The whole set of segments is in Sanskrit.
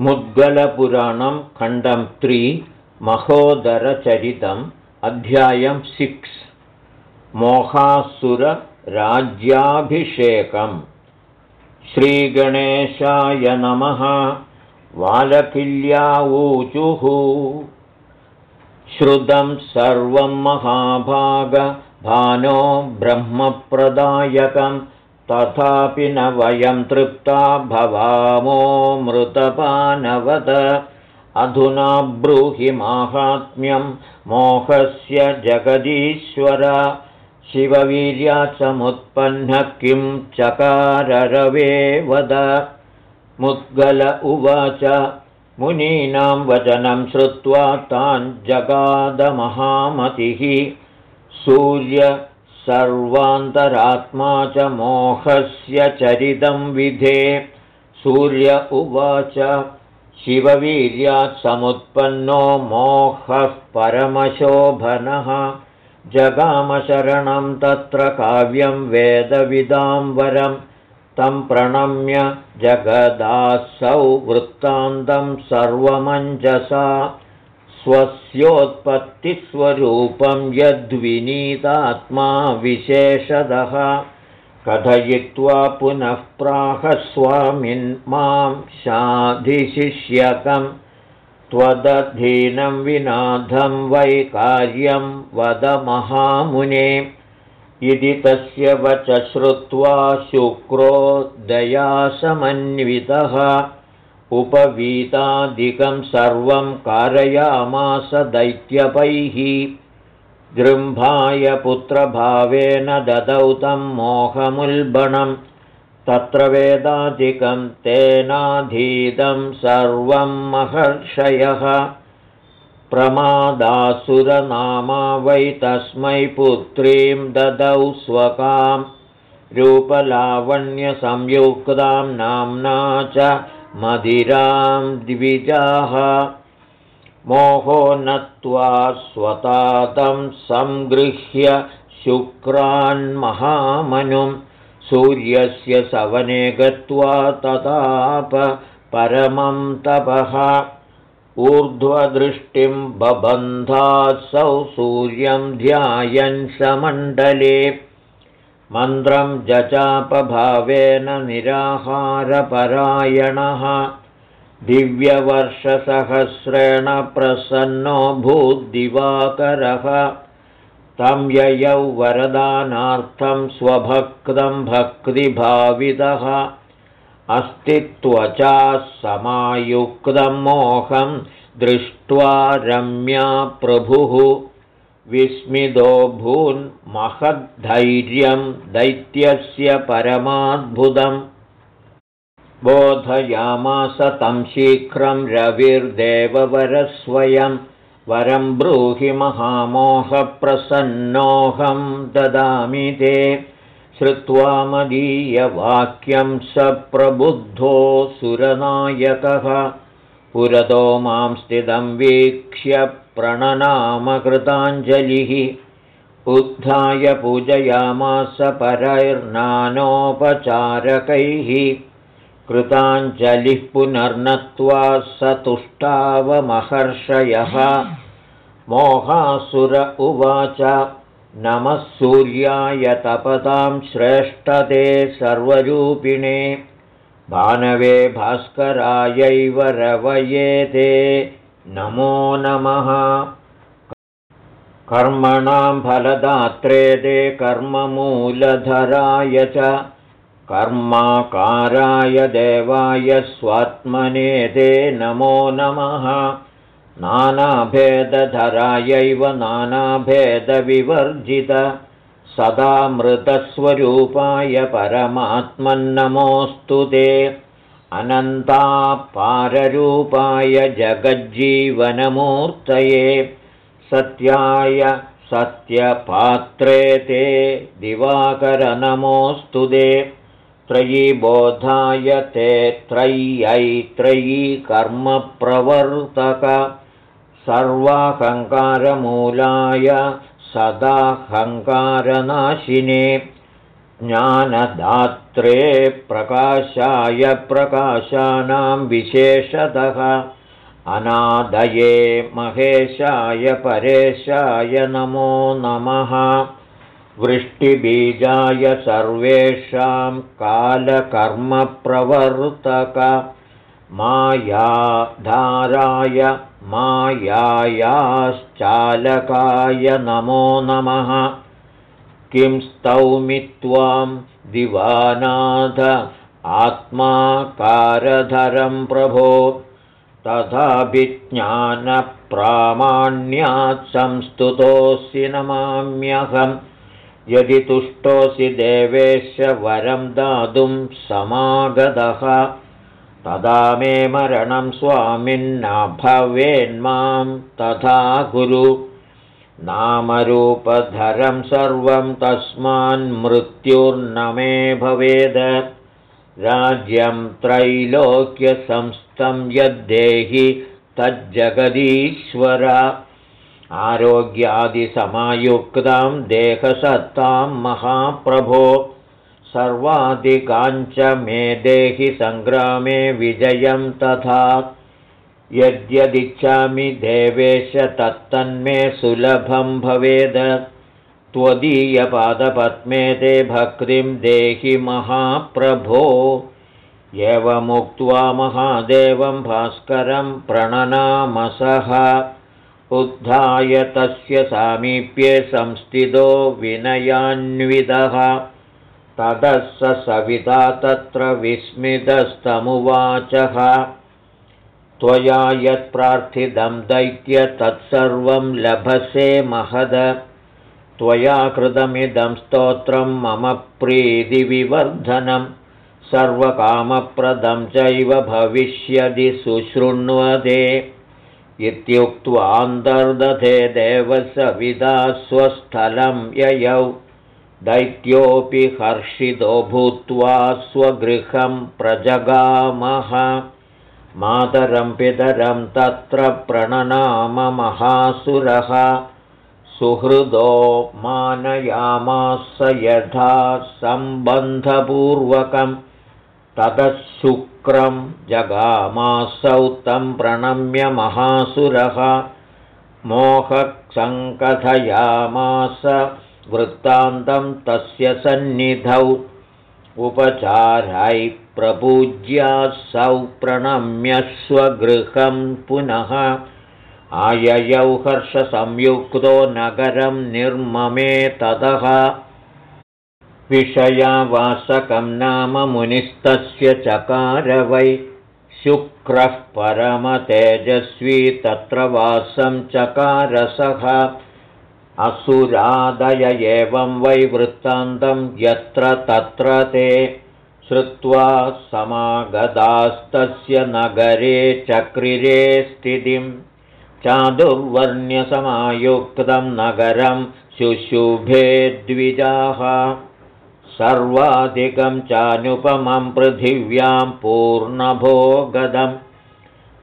मुद्गलपुराणं खण्डं त्रि महोदरचरितम् अध्यायं सिक्स्। मोहासुरराज्याभिषेकम्। श्रीगणेशाय नमः। वालकिल्यावूचुः श्रुतं सर्वं महाभागभानो ब्रह्मप्रदायकम् तथापि न वयं तृप्ता भवामो मृतपानवद अधुना ब्रूहि माहात्म्यं मोहस्य जगदीश्वर। समुत्पन्नः किं चकाररवे वद मुद्गल उवाच मुनीनां वचनं श्रुत्वा तान् जगादमहामतिः सूर्य सर्वान्तरात्मा च मोहस्य चरितं विधे। सूर्य उवाच शिववीर्यात् समुत्पन्नो मोहः परमशोभनः। जगामशरणं तत्र काव्यं वेदविदां वरं तं प्रणम्य जगदासौ वृत्तान्तं सर्वमञ्जसा स्वस्योत्पत्तिस्वरूपं यद्विनीतात्मा विशेषदः कथयित्वा पुनः प्राहस्वामिन् मां शाधिशिष्यकं त्वदधीनं विनाथं वै कार्यं वद महामुने। इति तस्य वच श्रुत्वा शुक्रोदयासमन्वितः उपवीतादिकं सर्वं कारयामास दैत्यपैः। जृम्भाय पुत्रभावेन ददौ तं मोहमुल्बणं। तत्र वेदादिकं तेनाधीतं सर्वं महर्षयः। प्रमादासुरनामा वै तस्मै पुत्रीं ददौ स्वकां। रूपलावण्यसंयुक्तां नाम्ना च मदिरां द्विजाः। मोहो नत्वा स्वतातं सङ्गृह्य शुक्रान्महामनुं सूर्यस्य सवने गत्वा तताप परमं तपः। ऊर्ध्वदृष्टिं बबन्धासौ सूर्यं ध्यायन् समण्डले मन्त्रं जचापभावेन निराहारपरायणः। दिव्यवर्षसहस्रेण प्रसन्नो भूद्दिवाकरः। तं ययौ वरदानार्थं स्वभक्तं भक्तिभावितः। अस्ति त्वचा समायुक्तं मोहं दृष्ट्वा रम्या प्रभुः विस्मितो भून्महद्धैर्यं दैत्यस्य परमाद्भुतम्। बोधयामास तं शीघ्रं रविर्देववरस्वयं वरं ब्रूहि महामोहप्रसन्नोऽहं ददामि ते। श्रुत्वा मदीयवाक्यं स प्रबुद्धो सुरनायकः पुरतो मां स्थितं वीक्ष्य प्रणनामकृताञ्जलिः। उद्धाय पूजयामास परैर्नानोपचारकैः। कृताञ्जलिः पुनर्नत्वा स तुष्टावमहर्षयः मोहासुर उवाच नमः सूर्याय तपतां श्रेष्ठते सर्वरूपिणे भानवे भास्करायैव रवये ते नमो नमः। कर्मणां फलदात्रे ते कर्ममूलधराय च। कर्माकाराय देवाय स्वात्मने ते नमो नमः। नानाभेदधरायैव नानाभेदविवर्जित सदा मृतस्वरूपाय परमात्मन्नमोऽस्तु ते। अनन्तापाररूपाय जगज्जीवनमूर्तये। सत्याय सत्यपात्रे ते। दिवाकरनमोऽस्तु ते। त्रयीबोधाय ते त्रय्यै त्रयी कर्मप्रवर्तक। सर्वाहङ्कारमूलाय सदाहङ्कारनाशिने। ज्ञानदात्रे प्रकाशाय प्रकाशानां विशेषतः। अनादये महेशाय परेशाय नमो नमः। वृष्टिबीजाय सर्वेषां कालकर्मप्रवर्तक। मायाधाराय मायायाश्चालकाय नमो नमः। किं स्तौमि त्वां दिवानाथ आत्माकारधरं प्रभो। तथाभिज्ञानप्रामाण्यात् संस्तुतोऽसि नमाम्यहम् यदि तुष्टोऽसि देवेश वरं दातुं समागतः तदा मे मरणं स्वामिन्न भवेन्मां तथा कुरु नामरूपधरं सर्वं तस्मान्मृत्युर्न मे भवेद। राज्यं त्रैलोक्यसंस्थं यद्देहि तज्जगदीश्वर। आरोग्यादिसमायुक्तां देहसत्तां महाप्रभो सर्वाधिकाञ्च मे देहि सङ्ग्रामे विजयं तथा। यद्यदिच्छामि देवेश तत्तन्मे सुलभं भवेद। त्वदीयपादपद्मे ते भक्तिं देहि महाप्रभो। एवमुक्त्वा महादेवं भास्करं प्रणनामसः उद्धाय तस्य सामीप्ये संस्थितो विनयान्वितः ततः स सविता तत्र विस्मितस्तमुवाचः। त्वया यत्प्रार्थितं दैत्य तत्सर्वं लभसे महद। त्वया कृतमिदं स्तोत्रं मम प्रीतिविवर्धनं। सर्वकामप्रदं चैव भविष्यदि सुशृण्वते इत्युक्त्वान्तर्दधे देवसविदा स्वस्थलं ययौ दैत्योऽपि हर्षितो भूत्वा स्वगृहं प्रजगामः। मातरं पितरं तत्र प्रणनाममहासुरः सुहृदो मानयामास यथा सम्बन्धपूर्वकम् ततः शुक्रं जगामासौ तं प्रणम्य महासुरः। मोहसङ्कथयामास वृत्तान्तं तस्य सन्निधौ। उपचारै प्रपूज्यासौ प्रणम्य स्वगृहं पुनः। आययौ हर्षसंयुक्तो नगरं निर्ममे ततः विषयावासकं नाम मुनिस्तस्य चकार वै शुक्रः परमतेजस्वी तत्र वासं चकारसः असुरादय एवं वै वृत्तान्तं यत्र तत्र ते श्रुत्वा समागतास्तस्य नगरे चक्रिरे स्थितिं चादुर्वर्ण्यसमायुक्तं नगरं शुशुभे द्विजाः सर्वाधिकं चानुपमं पृथिव्यां पूर्णभोगदम्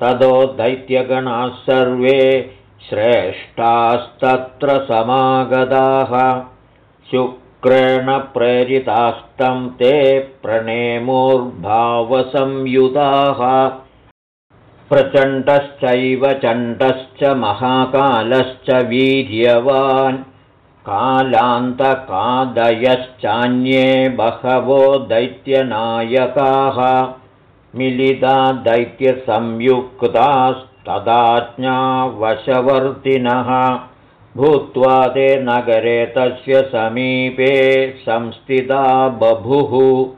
ततो दैत्यगणाः सर्वे श्रेष्ठास्तत्र समागताः। शुक्रेण प्रेरितास्तं ते प्रणेमोर्भावसंयुताः। प्रचण्डश्चैव चण्डश्च महाकालश्च वीर्यवान्। कालान्तकादयश्चान्ये बहवो दैत्यनायकाः। मिलिता दैत्यसंयुक्तास्तदाज्ञावशवर्तिनः भूत्वा ते नगरे तस्य समीपे संस्थिता बभुः।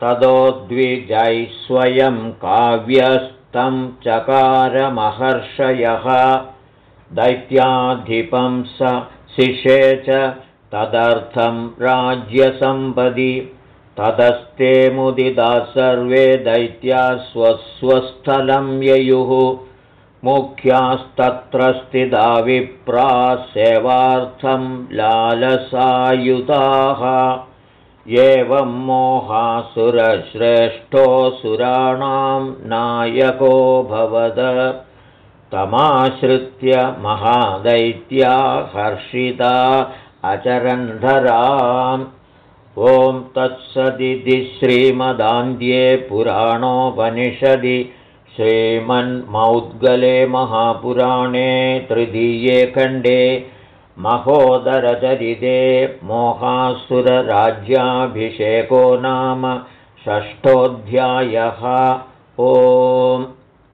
ततो द्विजैः स्वयं काव्यस्तं चकारमहर्षयः। दैत्याधिपं स शिषे च तदर्थं राज्यसम्पदि। ततस्ते मुदिता सर्वे दैत्या स्वस्वस्थलं ययुः मुख्यास्तत्र स्थिता विप्रा सेवार्थं लालसायुताः एवं मोहासुरश्रेष्ठोऽसुराणां नायको भवद। तमाश्रित्य महादैत्या हर्षिता अचरन्धरां ॐ तत्सदिति श्रीमदान्ध्ये पुराणोपनिषदि श्रीमन्मौद्गले महापुराणे तृतीये खण्डे महोदरचरिते मोहासुरराज्याभिषेको नाम षष्ठोऽध्यायः। ओम्